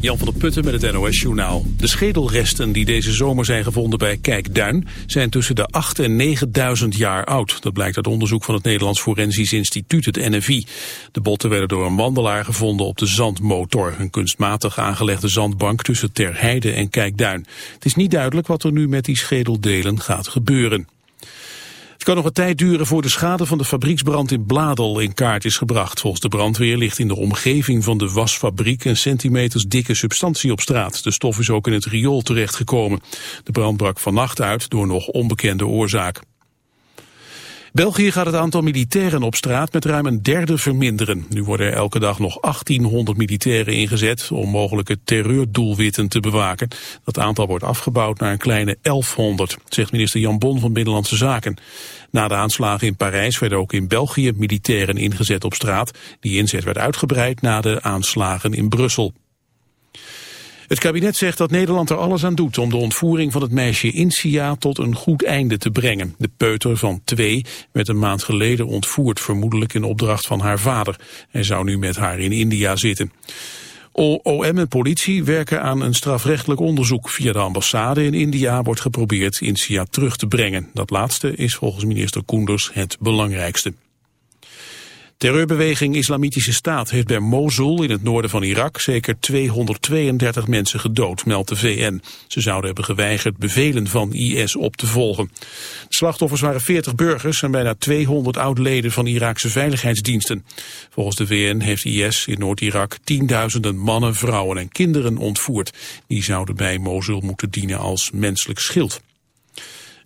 Jan van der Putten met het NOS-journaal. De schedelresten die deze zomer zijn gevonden bij Kijkduin... zijn tussen de 8 en 9000 jaar oud. Dat blijkt uit onderzoek van het Nederlands Forensisch Instituut, het NFI. De botten werden door een wandelaar gevonden op de Zandmotor... een kunstmatig aangelegde zandbank tussen Terheide en Kijkduin. Het is niet duidelijk wat er nu met die schedeldelen gaat gebeuren. Het kan nog een tijd duren voor de schade van de fabrieksbrand in Bladel in kaart is gebracht. Volgens de brandweer ligt in de omgeving van de wasfabriek een centimeters dikke substantie op straat. De stof is ook in het riool terechtgekomen. De brand brak vannacht uit door nog onbekende oorzaak. België gaat het aantal militairen op straat met ruim een derde verminderen. Nu worden er elke dag nog 1800 militairen ingezet om mogelijke terreurdoelwitten te bewaken. Dat aantal wordt afgebouwd naar een kleine 1100, zegt minister Jan Bon van Binnenlandse Zaken. Na de aanslagen in Parijs werden ook in België militairen ingezet op straat. Die inzet werd uitgebreid na de aanslagen in Brussel. Het kabinet zegt dat Nederland er alles aan doet om de ontvoering van het meisje Insia tot een goed einde te brengen. De peuter van twee werd een maand geleden ontvoerd, vermoedelijk in opdracht van haar vader. Hij zou nu met haar in India zitten. OM en politie werken aan een strafrechtelijk onderzoek. Via de ambassade in India wordt geprobeerd Insia terug te brengen. Dat laatste is volgens minister Koenders het belangrijkste. Terreurbeweging Islamitische Staat heeft bij Mosul in het noorden van Irak zeker 232 mensen gedood, meldt de VN. Ze zouden hebben geweigerd bevelen van IS op te volgen. De slachtoffers waren 40 burgers en bijna 200 oud-leden van Iraakse veiligheidsdiensten. Volgens de VN heeft IS in Noord-Irak tienduizenden mannen, vrouwen en kinderen ontvoerd. Die zouden bij Mosul moeten dienen als menselijk schild.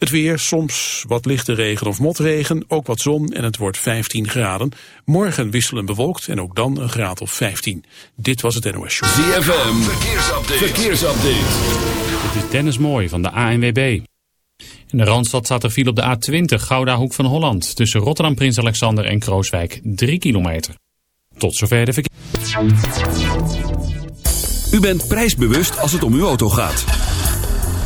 Het weer, soms wat lichte regen of motregen, ook wat zon en het wordt 15 graden. Morgen wisselen bewolkt en ook dan een graad of 15. Dit was het NOS Show. ZFM, verkeersupdate. verkeersupdate. Dit is Dennis Mooi van de ANWB. In de Randstad staat er viel op de A20 Gouda Hoek van Holland. Tussen Rotterdam Prins Alexander en Krooswijk 3 kilometer. Tot zover de verkeer. U bent prijsbewust als het om uw auto gaat.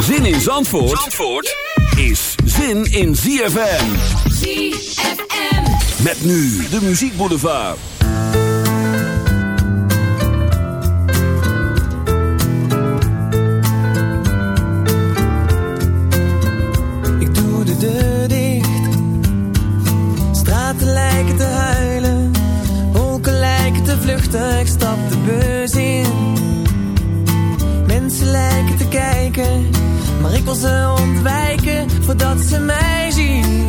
Zin in Zandvoort, Zandvoort is zin in ZFM. ZFM. Met nu de Muziek Boulevard. Ik doe de deur dicht. Straten lijken te huilen. Wolken lijken te vluchten. Ik stap de bus in. Mensen lijken te kijken. Maar ik wil ze ontwijken voordat ze mij zien.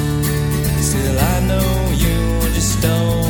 então.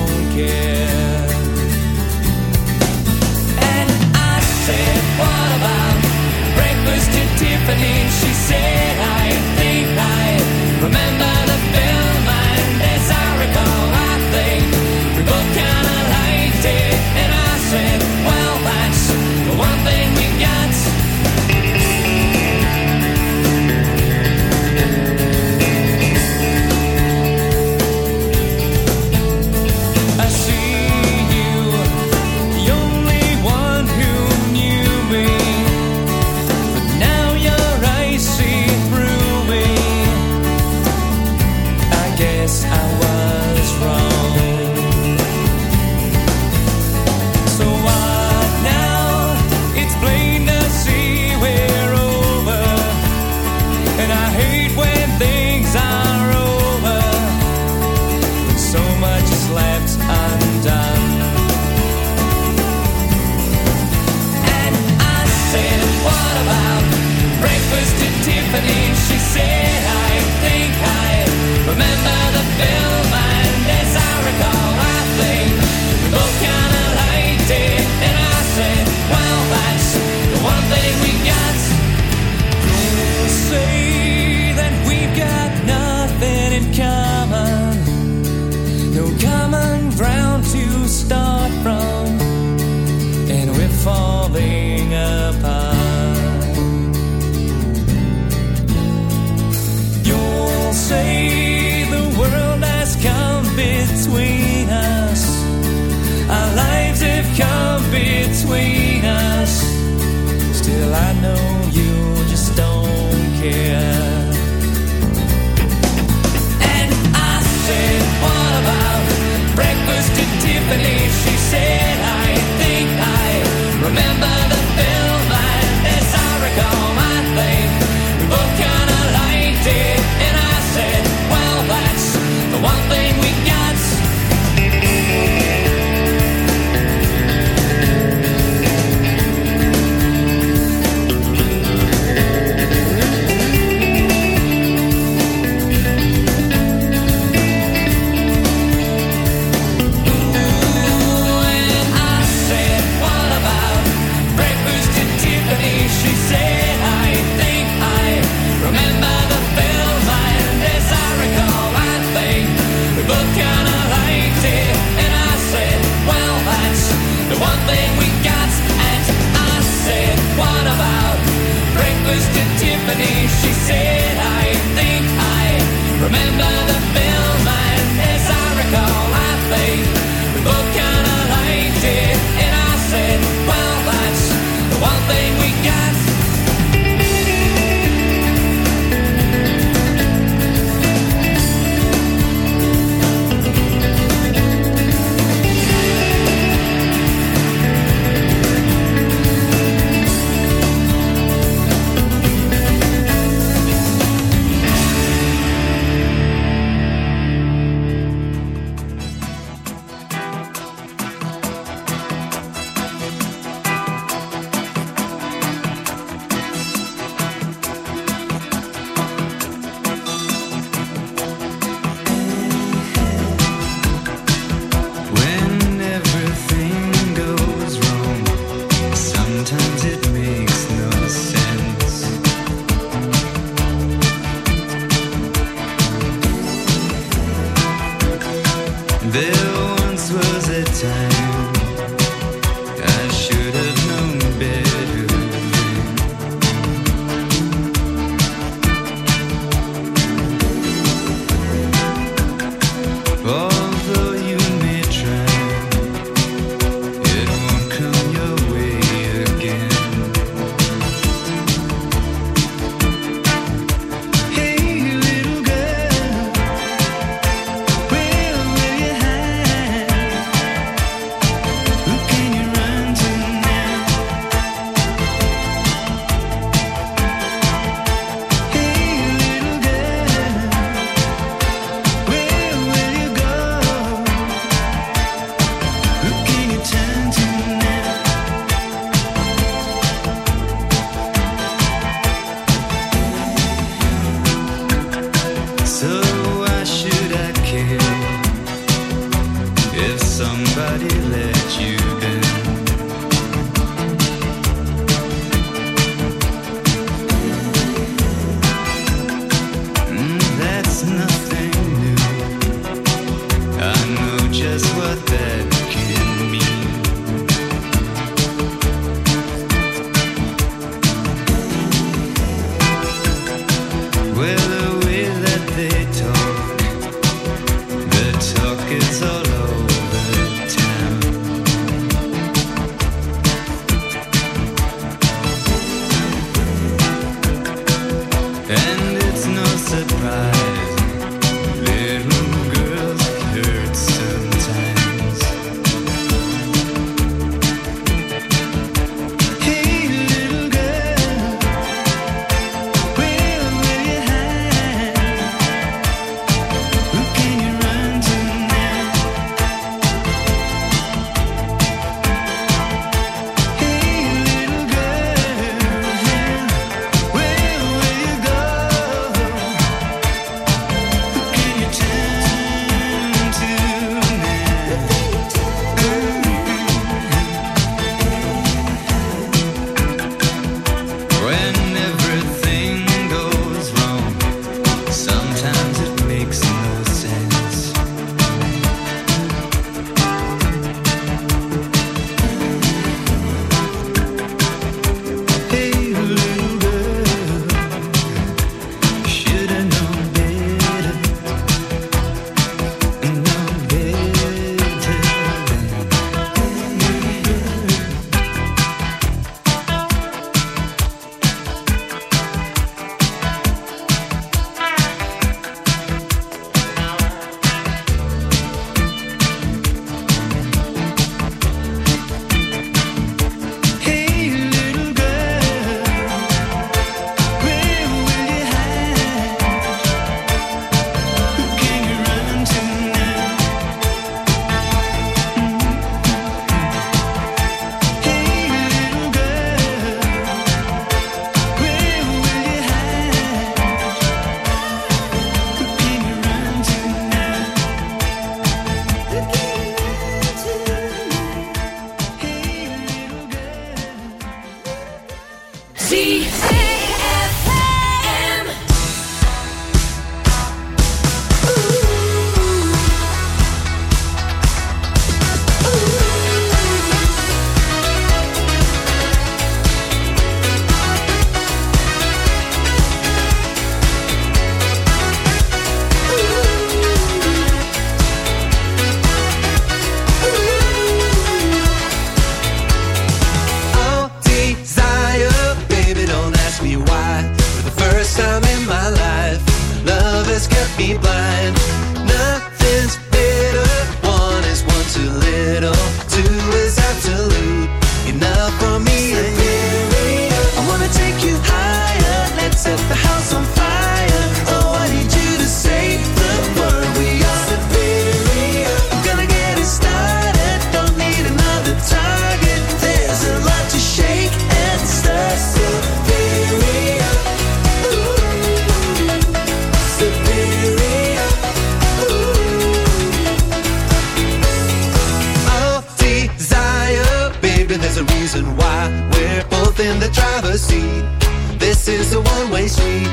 This is a one-way street.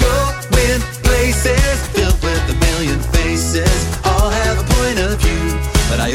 Going places filled with a million faces. All have a point of view, but I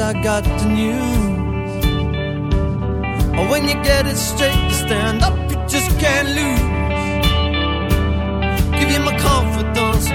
I got the news. Or when you get it straight to stand up, you just can't lose. Give you my confidence,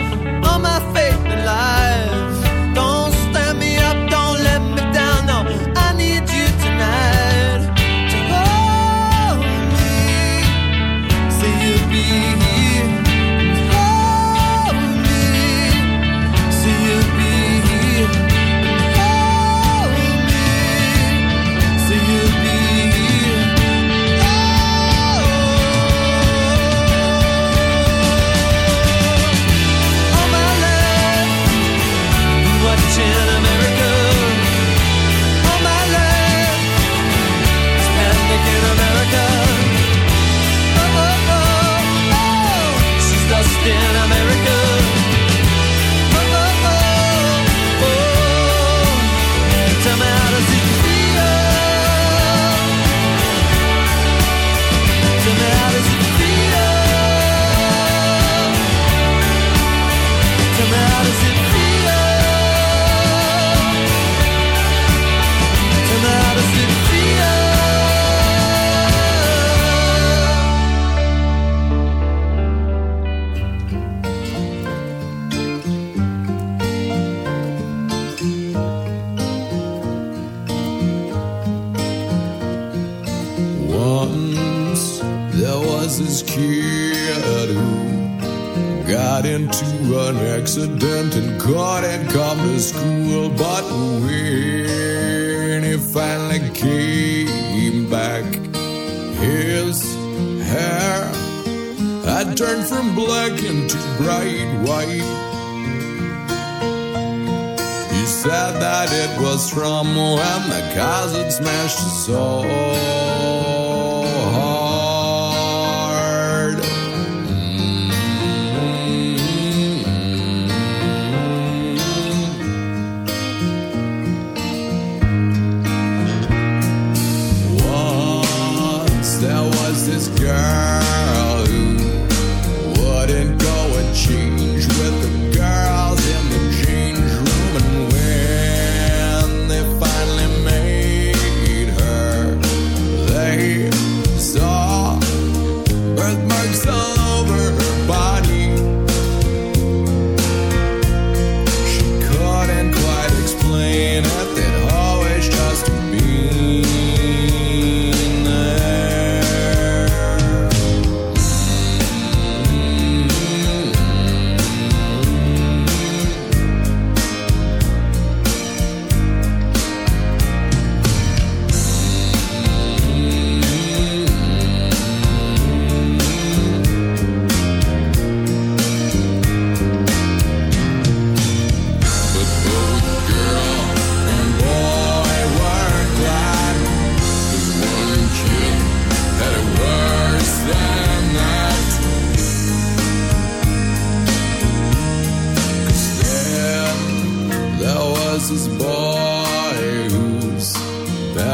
who got into an accident and couldn't come to school. But when he finally came back, his hair had turned from black into bright white. He said that it was from when the cars had smashed his soul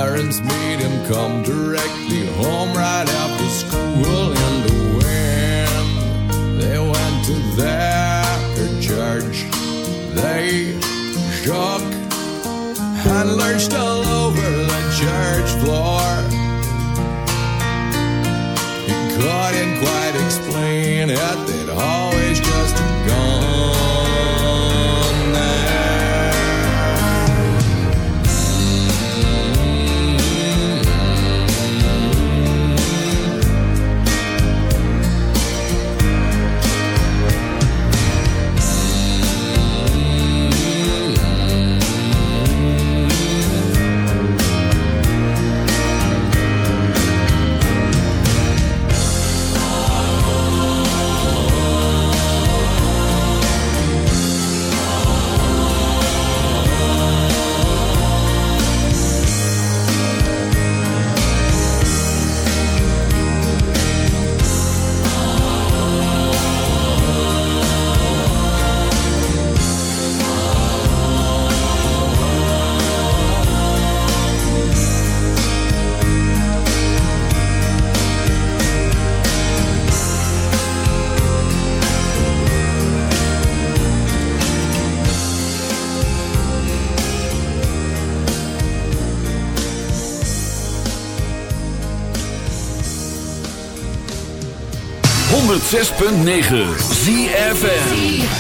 friends made him come directly home right after school 106.9 ZFM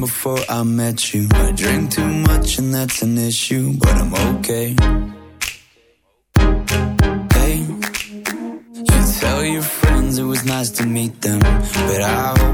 before I met you. I drink too much and that's an issue, but I'm okay. Hey, you tell your friends it was nice to meet them, but I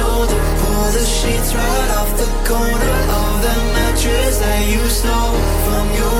Shoulder. Pull the sheets right off the corner of the mattress that you stole from your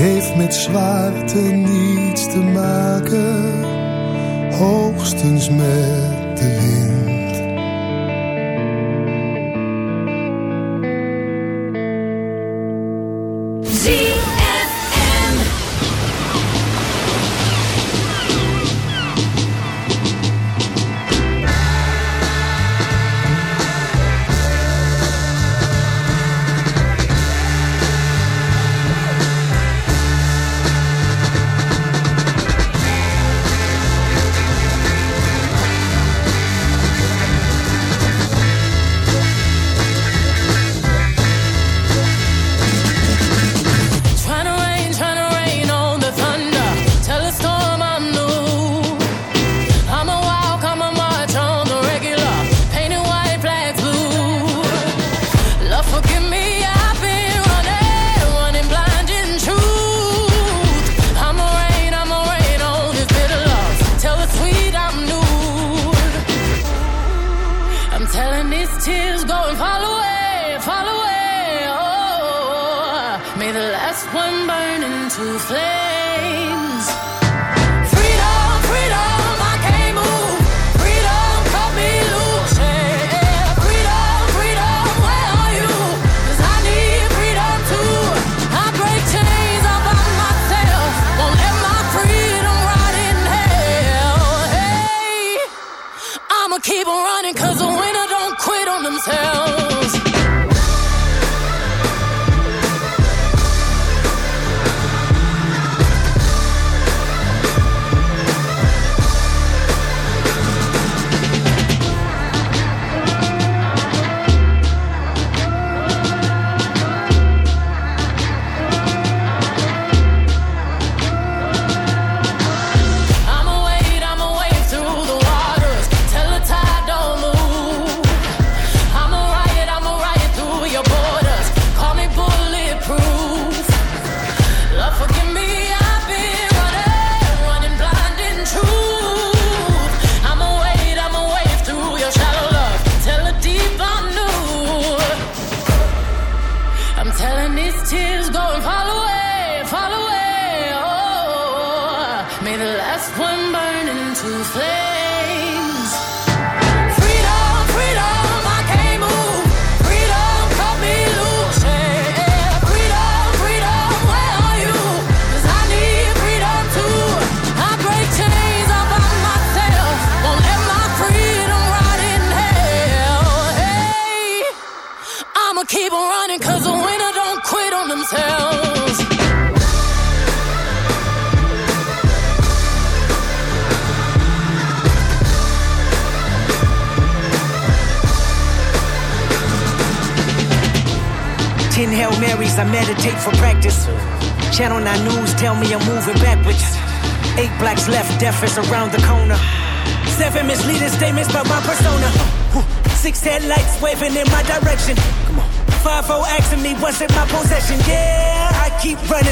heeft met zwaarte niets te maken, hoogstens met de wind.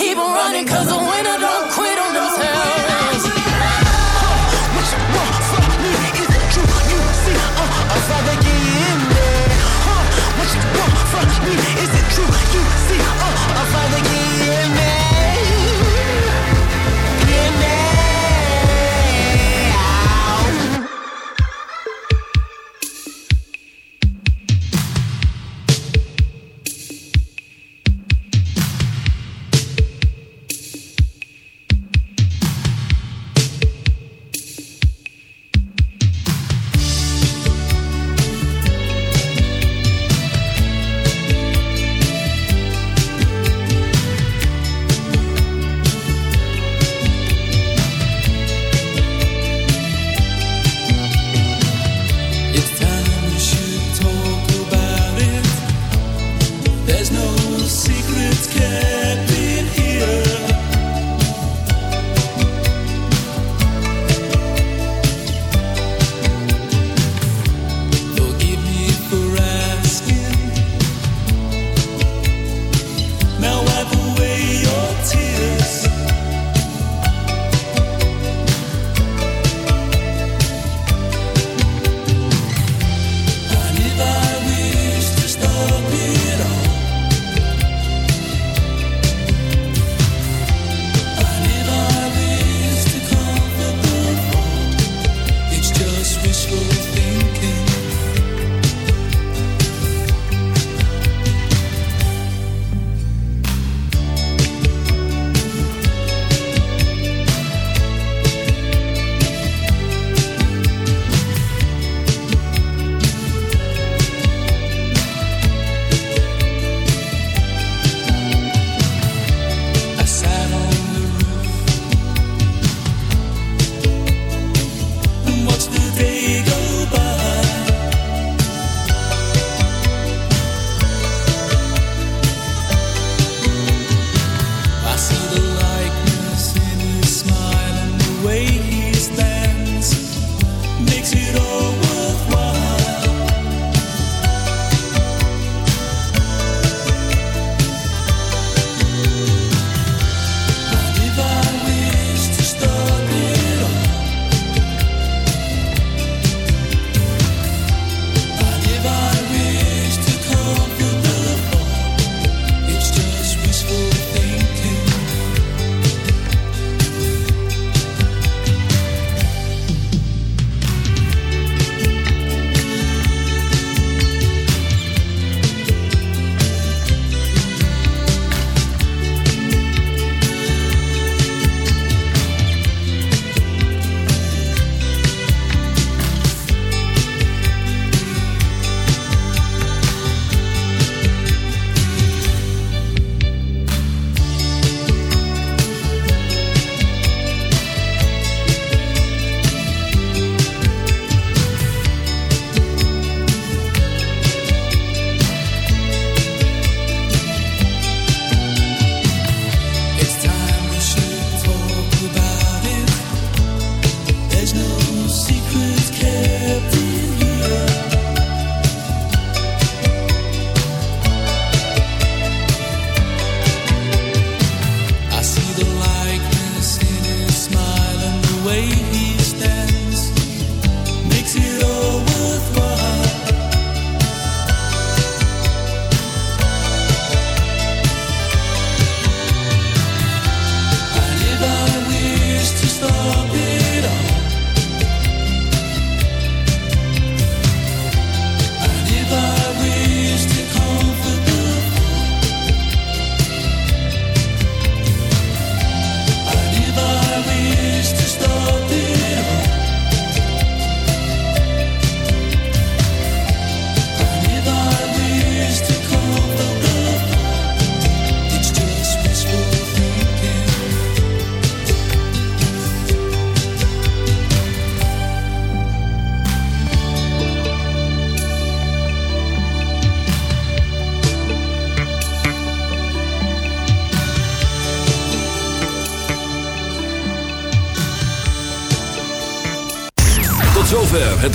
Keep on running cause the